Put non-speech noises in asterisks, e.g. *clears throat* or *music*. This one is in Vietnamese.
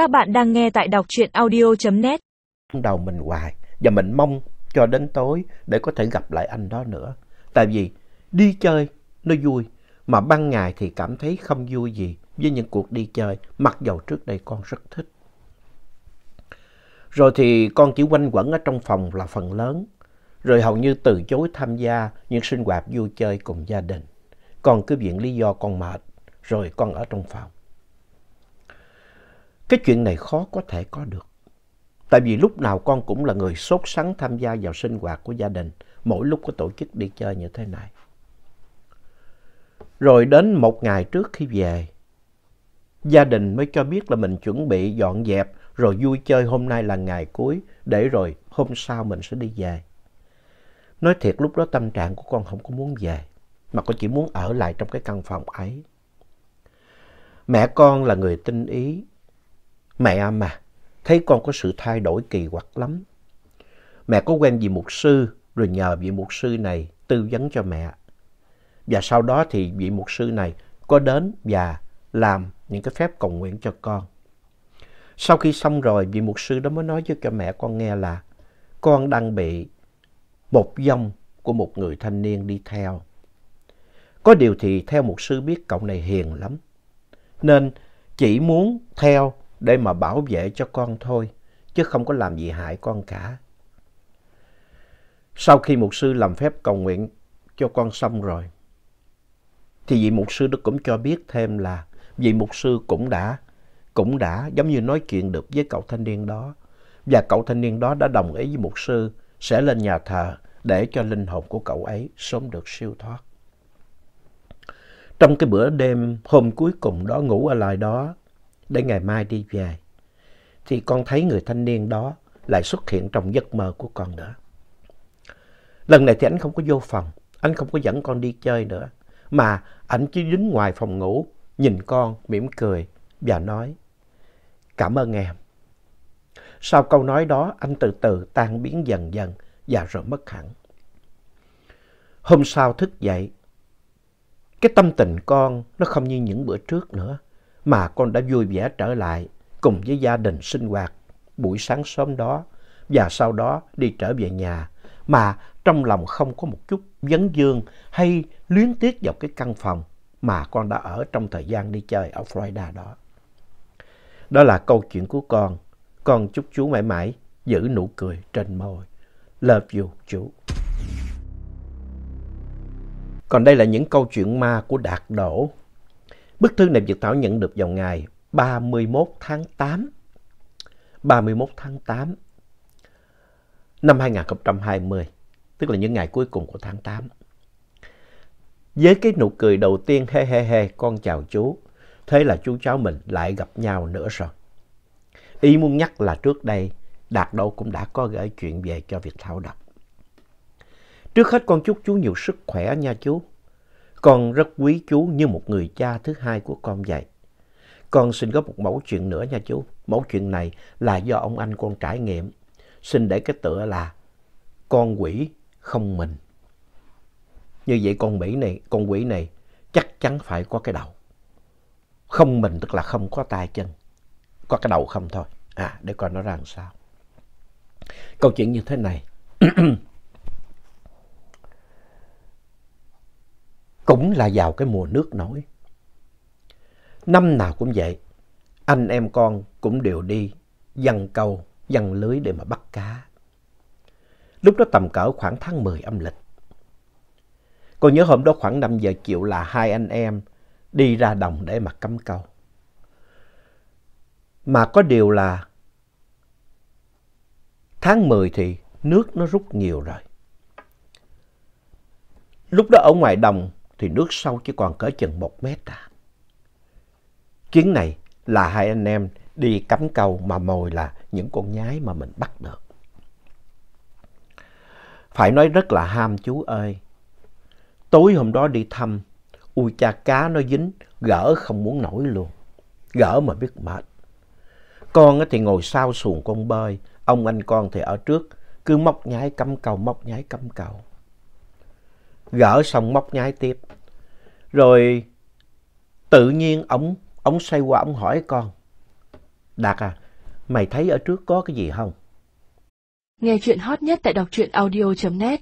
Các bạn đang nghe tại đọc truyện audio.net. đầu mình hoài, và mình mong cho đến tối để có thể gặp lại anh đó nữa. Tại vì đi chơi nó vui, mà ban ngày thì cảm thấy không vui gì với những cuộc đi chơi, mặc dầu trước đây con rất thích. Rồi thì con chỉ quanh quẩn ở trong phòng là phần lớn. Rồi hầu như từ chối tham gia những sinh hoạt vui chơi cùng gia đình. Con cứ viện lý do con mệt, rồi con ở trong phòng. Cái chuyện này khó có thể có được. Tại vì lúc nào con cũng là người sốt sắng tham gia vào sinh hoạt của gia đình mỗi lúc có tổ chức đi chơi như thế này. Rồi đến một ngày trước khi về, gia đình mới cho biết là mình chuẩn bị dọn dẹp rồi vui chơi hôm nay là ngày cuối để rồi hôm sau mình sẽ đi về. Nói thiệt lúc đó tâm trạng của con không có muốn về mà con chỉ muốn ở lại trong cái căn phòng ấy. Mẹ con là người tinh ý. Mẹ mà, thấy con có sự thay đổi kỳ quặc lắm. Mẹ có quen vị mục sư, rồi nhờ vị mục sư này tư vấn cho mẹ. Và sau đó thì vị mục sư này có đến và làm những cái phép cầu nguyện cho con. Sau khi xong rồi, vị mục sư đó mới nói cho, cho mẹ con nghe là con đang bị một dông của một người thanh niên đi theo. Có điều thì theo mục sư biết cậu này hiền lắm. Nên chỉ muốn theo để mà bảo vệ cho con thôi, chứ không có làm gì hại con cả. Sau khi mục sư làm phép cầu nguyện cho con xong rồi, thì vị mục sư đó cũng cho biết thêm là vị mục sư cũng đã, cũng đã giống như nói chuyện được với cậu thanh niên đó. Và cậu thanh niên đó đã đồng ý với mục sư sẽ lên nhà thờ để cho linh hồn của cậu ấy sớm được siêu thoát. Trong cái bữa đêm hôm cuối cùng đó ngủ ở lại đó để ngày mai đi về, thì con thấy người thanh niên đó lại xuất hiện trong giấc mơ của con nữa. Lần này thì anh không có vô phòng, anh không có dẫn con đi chơi nữa, mà anh chỉ đứng ngoài phòng ngủ, nhìn con, mỉm cười và nói, cảm ơn em. Sau câu nói đó, anh từ từ tan biến dần dần và rồi mất hẳn. Hôm sau thức dậy, cái tâm tình con nó không như những bữa trước nữa, mà con đã vui vẻ trở lại cùng với gia đình sinh hoạt buổi sáng sớm đó và sau đó đi trở về nhà mà trong lòng không có một chút vấn dương hay luyến tiếc vào cái căn phòng mà con đã ở trong thời gian đi chơi ở Florida đó. Đó là câu chuyện của con. Con chúc chú mãi mãi giữ nụ cười trên môi. Love you, chú. Còn đây là những câu chuyện ma của Đạt Đỗ. Bức thư này Việt Thảo nhận được vào ngày 31 tháng 8. 31 tháng 8 năm 2020, tức là những ngày cuối cùng của tháng 8. Với cái nụ cười đầu tiên he he he con chào chú, thế là chú cháu mình lại gặp nhau nữa rồi. Ý muốn nhắc là trước đây Đạt đâu cũng đã có gửi chuyện về cho Việt Thảo đọc. Trước hết con chúc chú nhiều sức khỏe nha chú. Con rất quý chú như một người cha thứ hai của con vậy. Con xin có một mẫu chuyện nữa nha chú. Mẫu chuyện này là do ông anh con trải nghiệm. Xin để cái tựa là con quỷ không mình. Như vậy con quỷ này, con quỷ này chắc chắn phải có cái đầu. Không mình tức là không có tay chân. Có cái đầu không thôi. À, để coi nó ra làm sao. Câu chuyện như thế này. *clears throat* cũng là vào cái mùa nước nổi. Năm nào cũng vậy, anh em con cũng đều đi dăng câu, dăng lưới để mà bắt cá. Lúc đó tầm cỡ khoảng tháng 10 âm lịch. còn nhớ hôm đó khoảng 5 giờ chiều là hai anh em đi ra đồng để mà cắm câu. Mà có điều là tháng 10 thì nước nó rút nhiều rồi. Lúc đó ở ngoài đồng thì nước sâu chỉ còn cỡ chừng một mét à. Chuyến này là hai anh em đi cắm câu mà mồi là những con nhái mà mình bắt được. Phải nói rất là ham chú ơi. Tối hôm đó đi thăm, ui cha cá nó dính, gỡ không muốn nổi luôn. Gỡ mà biết mệt. Con thì ngồi sau xuồng con bơi, ông anh con thì ở trước, cứ móc nhái cắm câu, móc nhái cắm câu. Gỡ xong móc nhái tiếp. Rồi tự nhiên ông ông xoay qua ông hỏi con. Đạt à, mày thấy ở trước có cái gì không? Nghe chuyện hot nhất tại đọc truyện audio.net